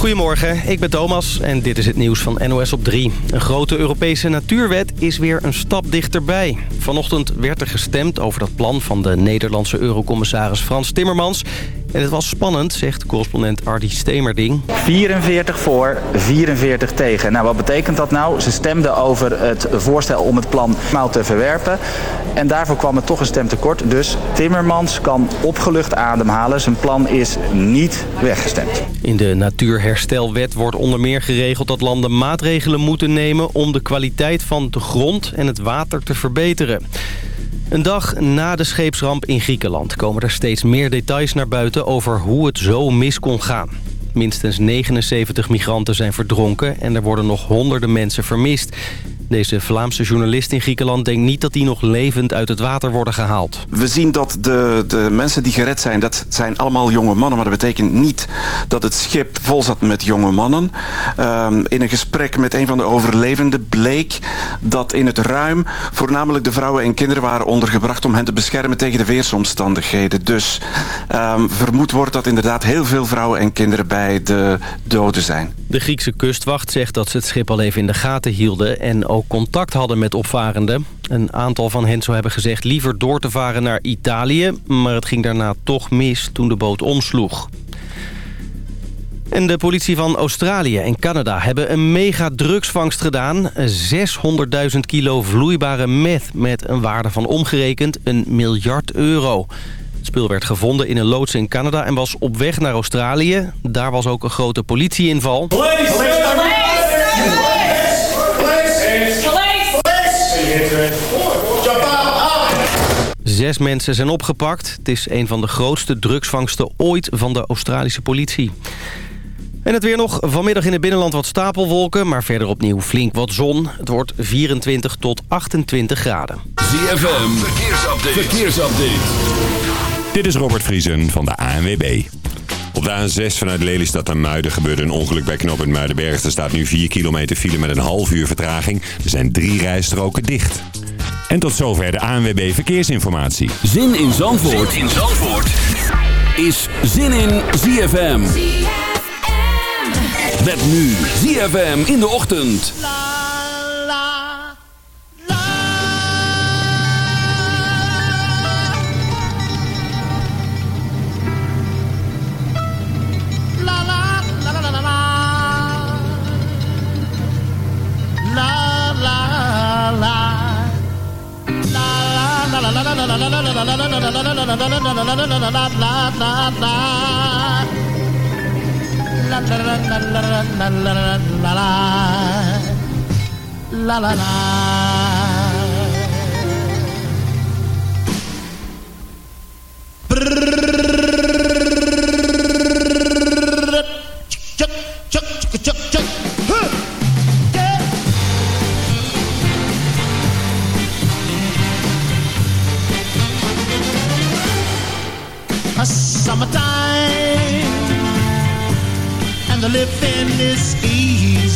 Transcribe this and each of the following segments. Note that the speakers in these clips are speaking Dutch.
Goedemorgen, ik ben Thomas en dit is het nieuws van NOS op 3. Een grote Europese natuurwet is weer een stap dichterbij. Vanochtend werd er gestemd over dat plan van de Nederlandse eurocommissaris Frans Timmermans... En het was spannend, zegt correspondent Ardi Stemerding. 44 voor, 44 tegen. Nou, wat betekent dat nou? Ze stemden over het voorstel om het plan maal te verwerpen. En daarvoor kwam er toch een stem tekort. Dus Timmermans kan opgelucht ademhalen. Zijn plan is niet weggestemd. In de Natuurherstelwet wordt onder meer geregeld dat landen maatregelen moeten nemen... om de kwaliteit van de grond en het water te verbeteren. Een dag na de scheepsramp in Griekenland komen er steeds meer details naar buiten over hoe het zo mis kon gaan. Minstens 79 migranten zijn verdronken en er worden nog honderden mensen vermist. Deze Vlaamse journalist in Griekenland denkt niet dat die nog levend uit het water worden gehaald. We zien dat de, de mensen die gered zijn, dat zijn allemaal jonge mannen. Maar dat betekent niet dat het schip vol zat met jonge mannen. Um, in een gesprek met een van de overlevenden bleek dat in het ruim voornamelijk de vrouwen en kinderen waren ondergebracht om hen te beschermen tegen de weersomstandigheden. Dus um, vermoed wordt dat inderdaad heel veel vrouwen en kinderen bij de doden zijn. De Griekse kustwacht zegt dat ze het schip al even in de gaten hielden en ook contact hadden met opvarenden. Een aantal van hen zou hebben gezegd liever door te varen naar Italië... maar het ging daarna toch mis toen de boot omsloeg. En de politie van Australië en Canada hebben een mega drugsvangst gedaan. 600.000 kilo vloeibare meth met een waarde van omgerekend een miljard euro. Het spul werd gevonden in een loods in Canada en was op weg naar Australië. Daar was ook een grote politieinval. Zes mensen zijn opgepakt. Het is een van de grootste drugsvangsten ooit van de Australische politie. En het weer nog. Vanmiddag in het binnenland wat stapelwolken, maar verder opnieuw flink wat zon. Het wordt 24 tot 28 graden. ZFM, verkeersupdate. verkeersupdate. Dit is Robert Vriesen van de ANWB. Op de A6 vanuit Lelystad naar Muiden gebeurde een ongeluk bij knooppunt Muidenberg. Er staat nu 4 kilometer file met een half uur vertraging. Er zijn drie rijstroken dicht. En tot zover de ANWB Verkeersinformatie. Zin in Zandvoort, zin in Zandvoort. is Zin in ZFM. ZFM. Met nu ZFM in de ochtend. La la la living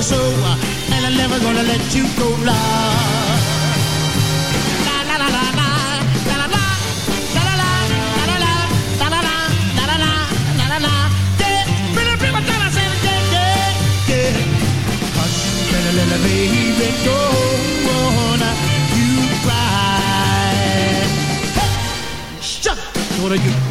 you so, and I'm never gonna let you go. La la la la la. Baby, go you cry. Hey, shut what are you?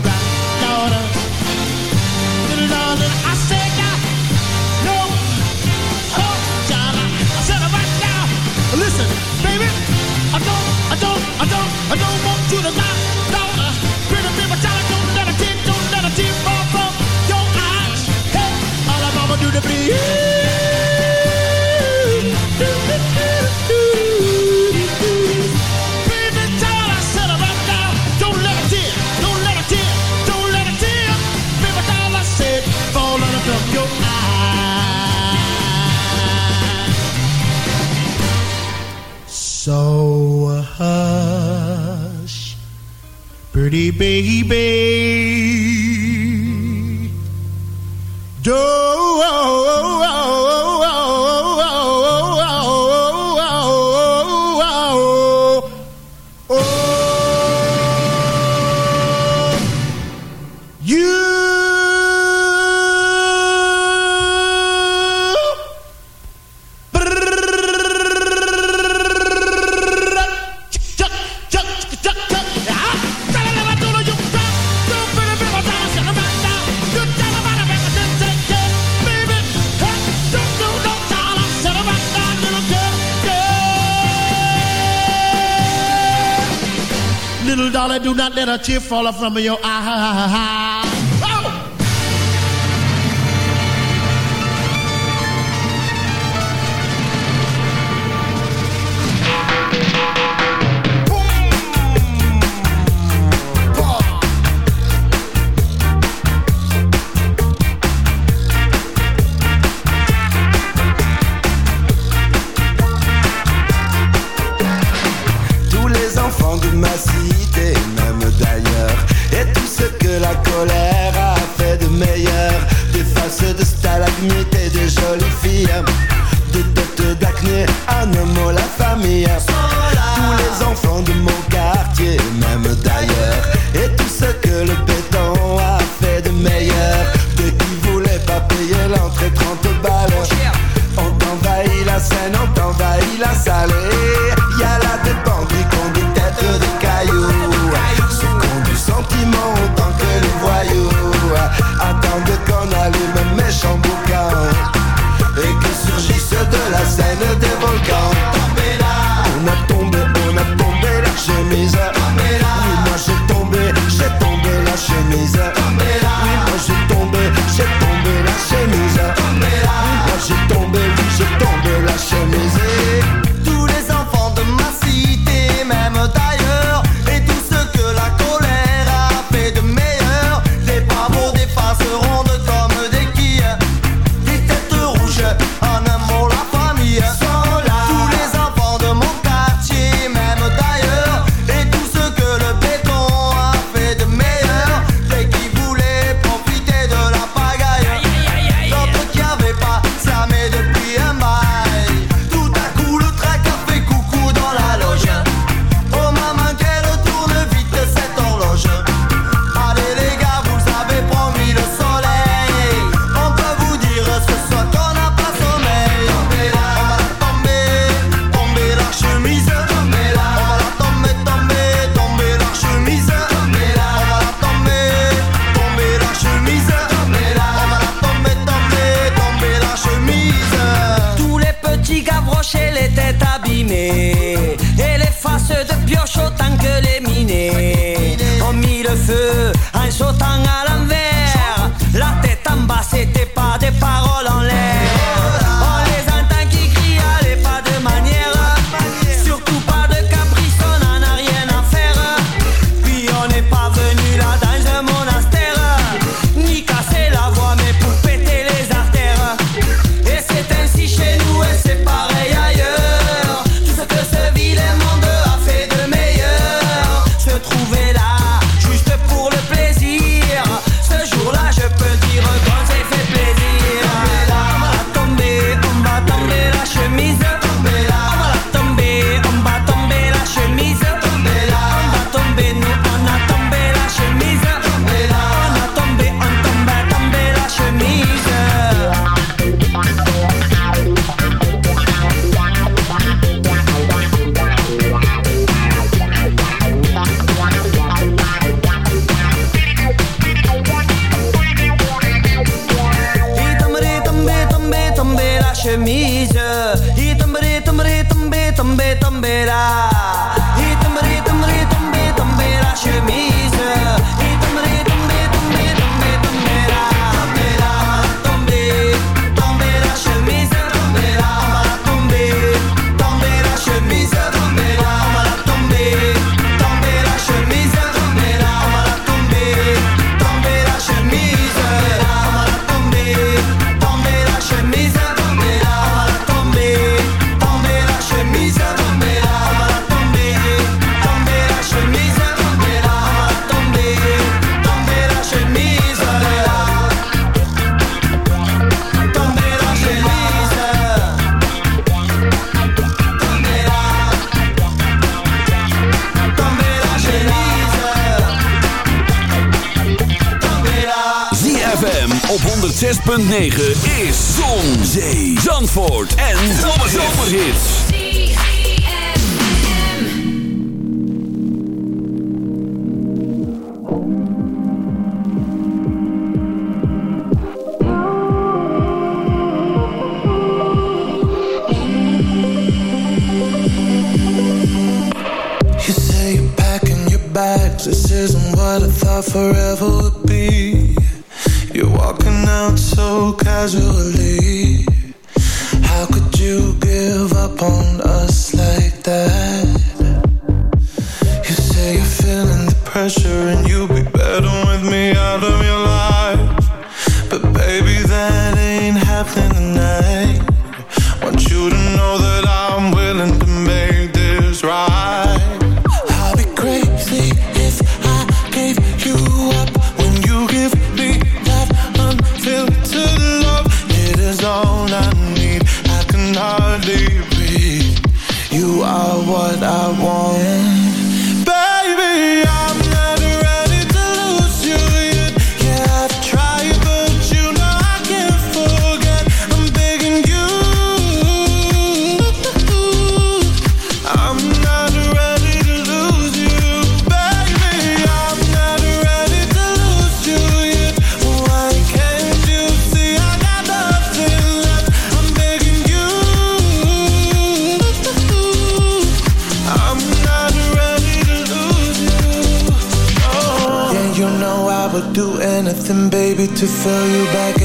You falling from your ah, eye. me 106.9 baby, to feel you back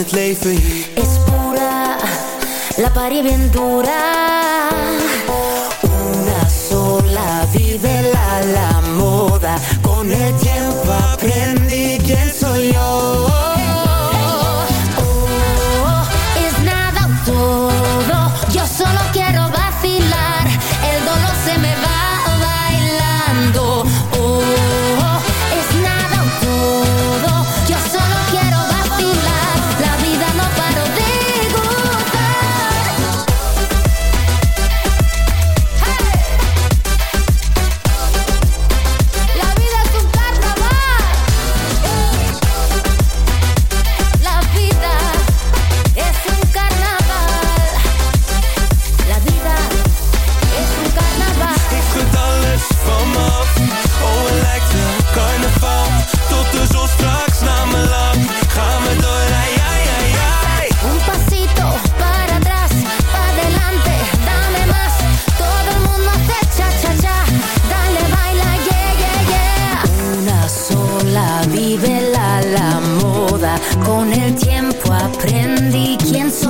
het pura, la pari bien dura. Una sola vive la moda. Con el tiempo aprendí quién soy yo.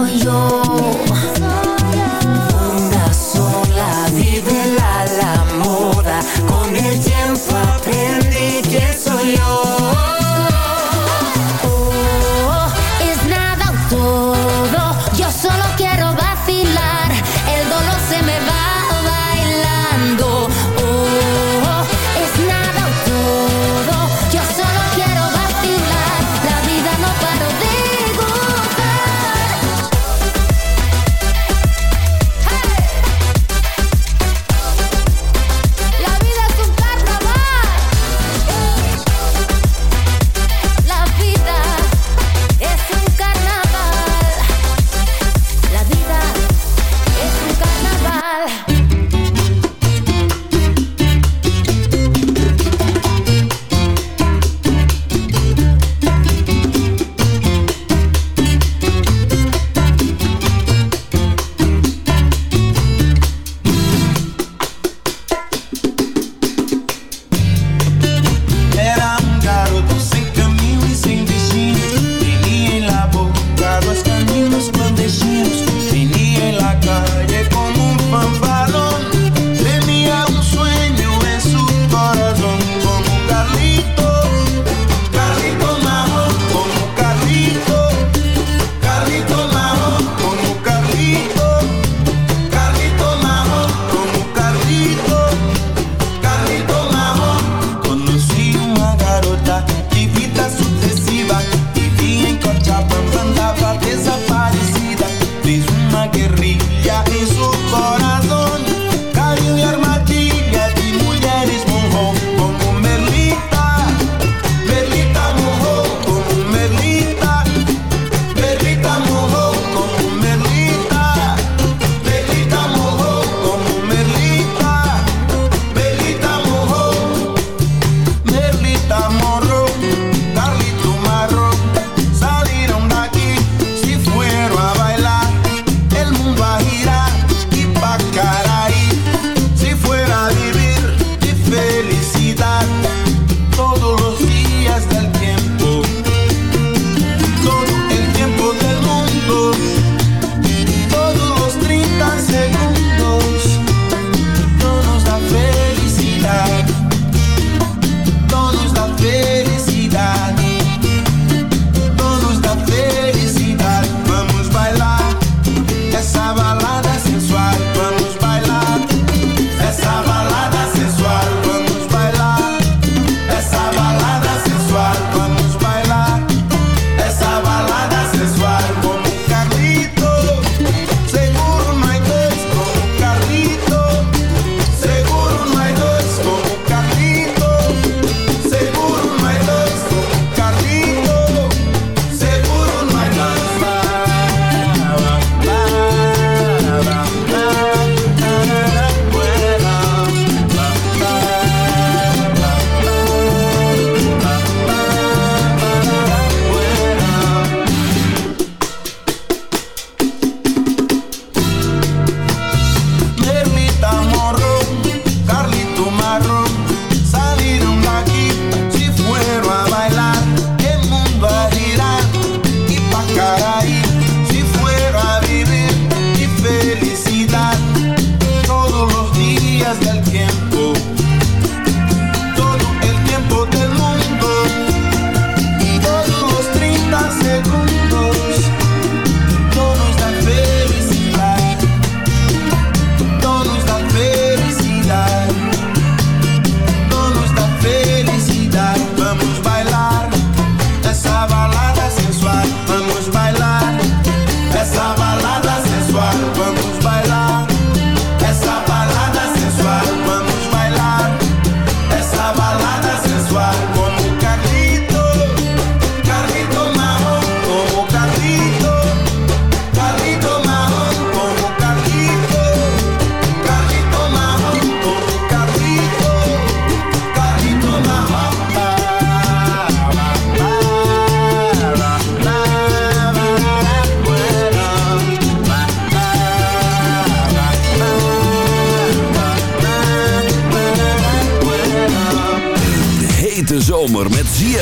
for you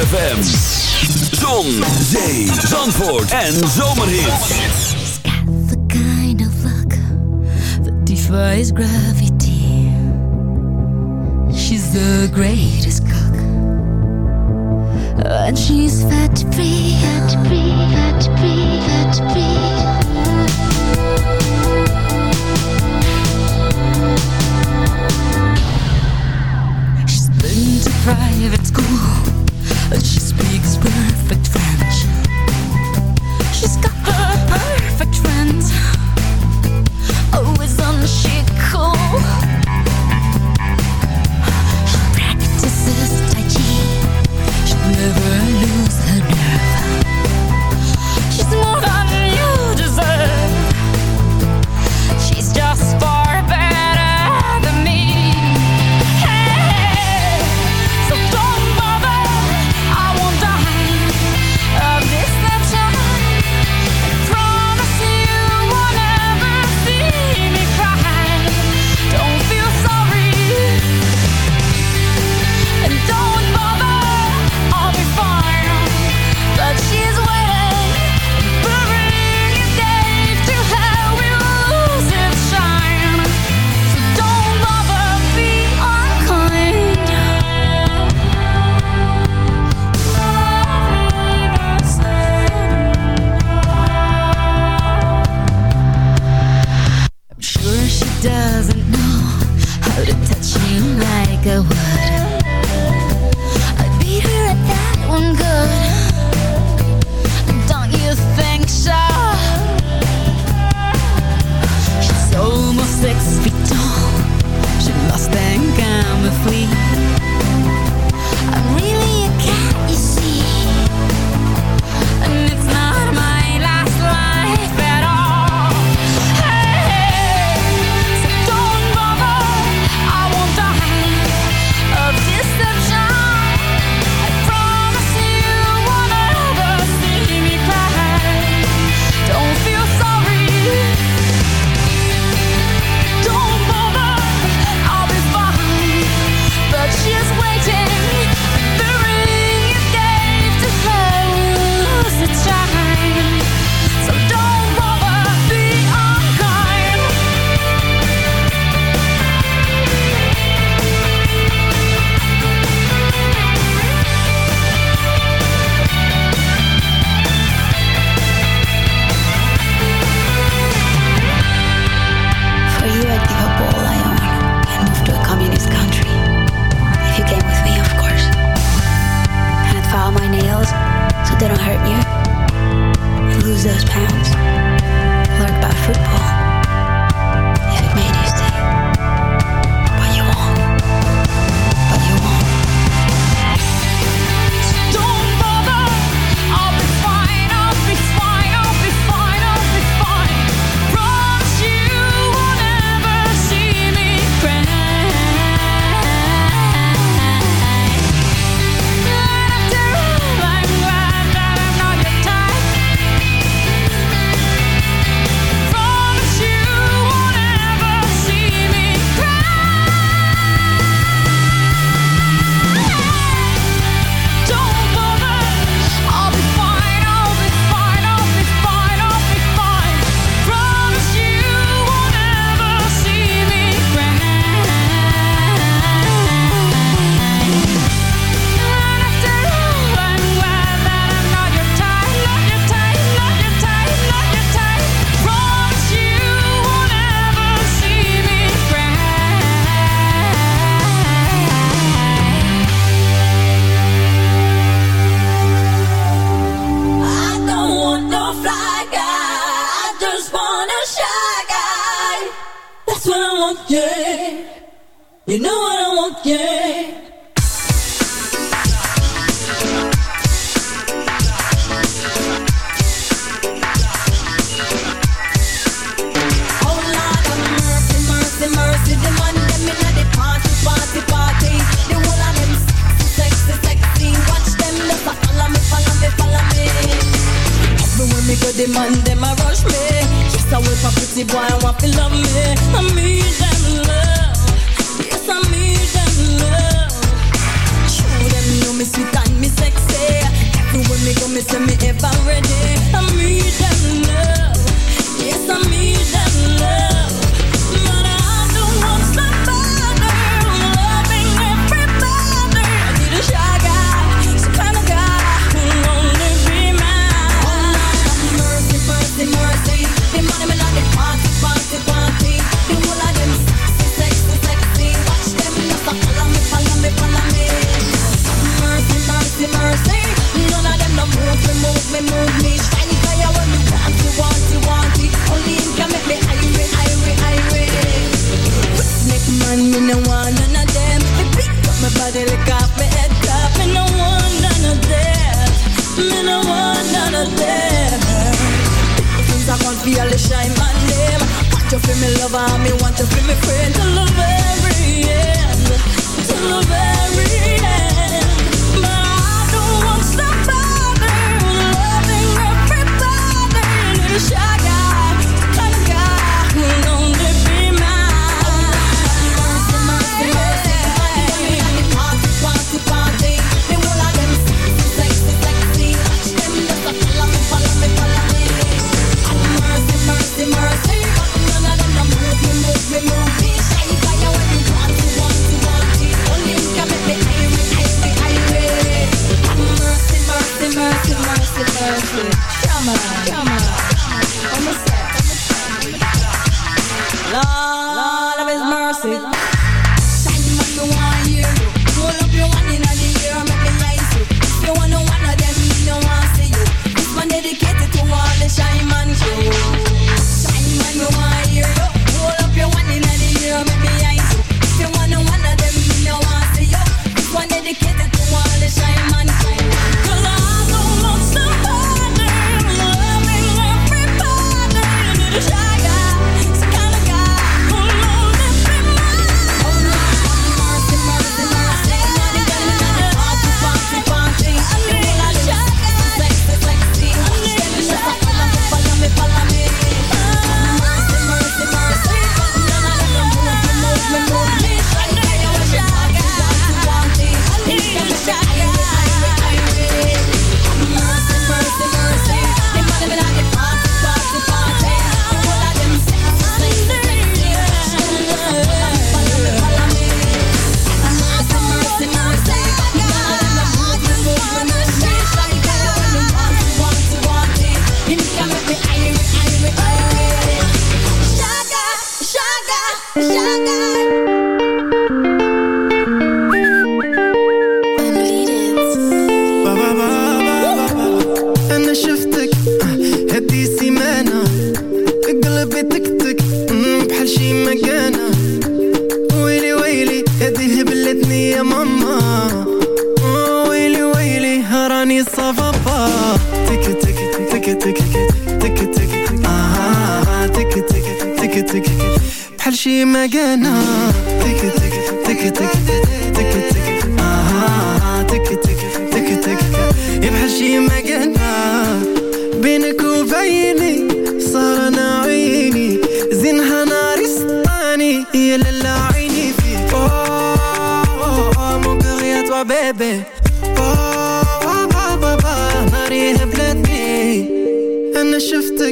ZFM. Zon, zee, zandvoort en zomerhit. Got the kind of luck that defies gravity.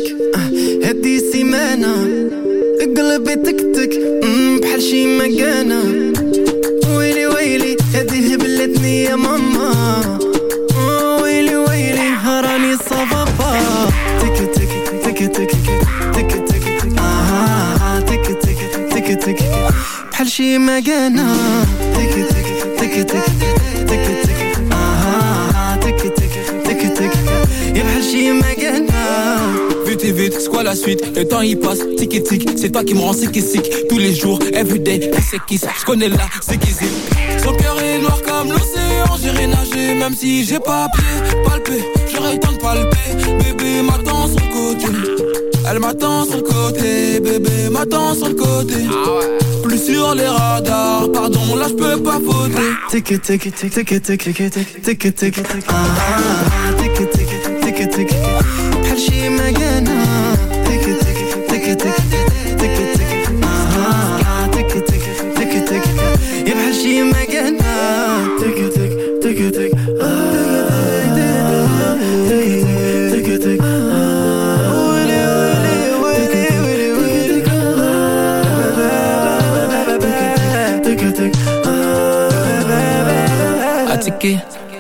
تك آه، هدي سيمانة قلبي تكتك بحال شي مكانة. ويلي ويلي هدي هبلتني يا ماما. آه، ويلي ويلي هراني صفافة. تك تك تك تك آه، تك تك تك تك تك تك تك بحال شي مكانة. la suite, le temps il passe, tic et tic, c'est toi qui me rends sick et sick. Tous les jours, everyday, c'est qui ça, j'connais là, c'est qui c'est. Son cœur est noir comme l'océan, j'irai nager Même si j'ai pas pied, palpé, j'aurais temps de palper. Bébé m'attend sur côté. Elle m'attend sur côté, bébé m'attend sur côté. Ah Plus sur les radars, pardon, là j'peux pas voter. Tic et tic, tic tic tic tic tic tic. Tic tic tic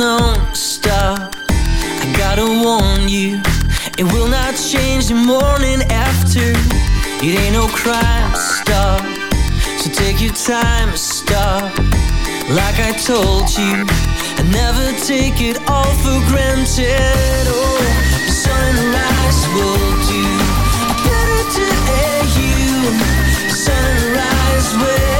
Don't stop. I gotta warn you, it will not change the morning after. It ain't no crime, stop. So take your time, stop. Like I told you, I never take it all for granted. Oh, the sunrise will do better to air you. Sunrise will.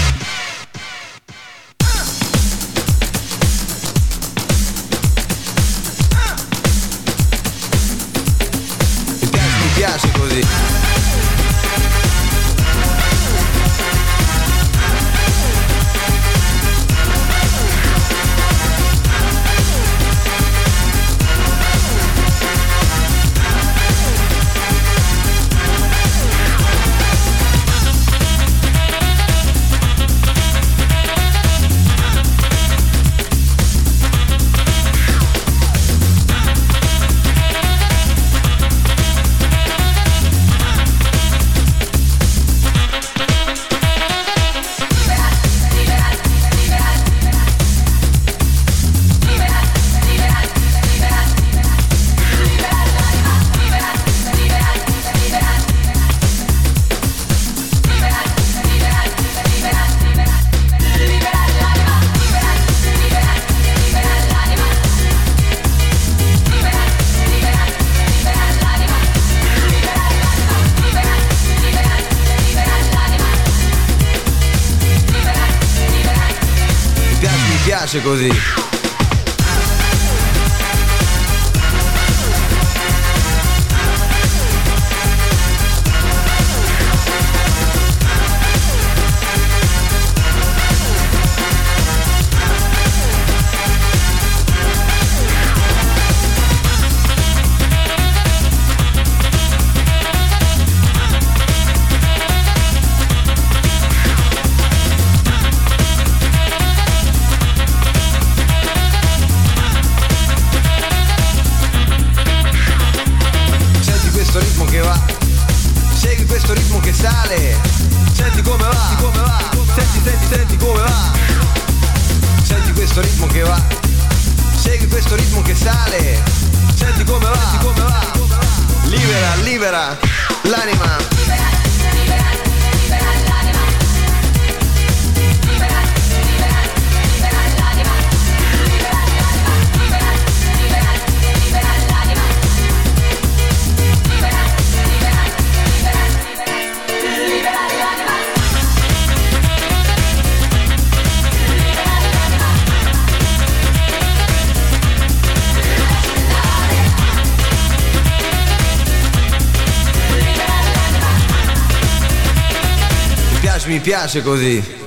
piace così.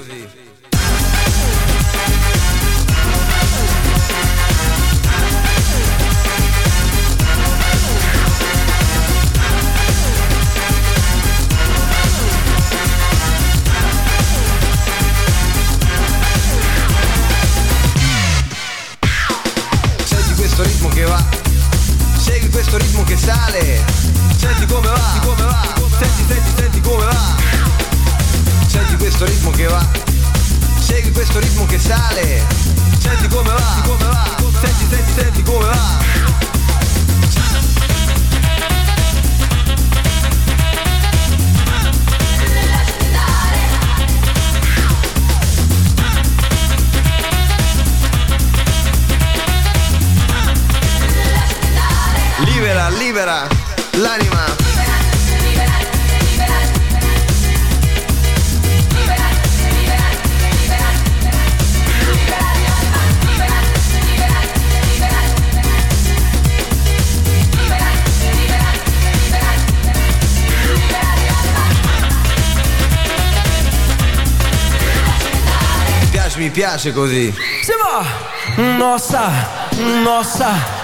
libera, libera l'anima. Mi piace così. Si va! Mm, nossa, mm, nossa.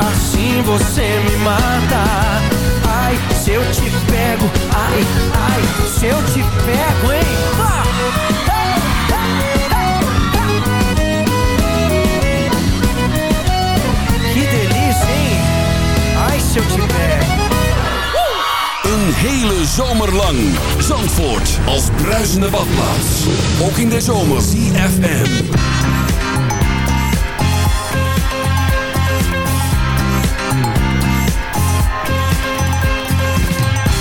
assim você me mata. Ai, se eu te pego, ai, ai, se eu te pego, hein? Que delícia, hein? Ai, se eu te pego. Een hele zomer lang. Zandvoort als bruisende badplaats. Ook in de zomer. CFM.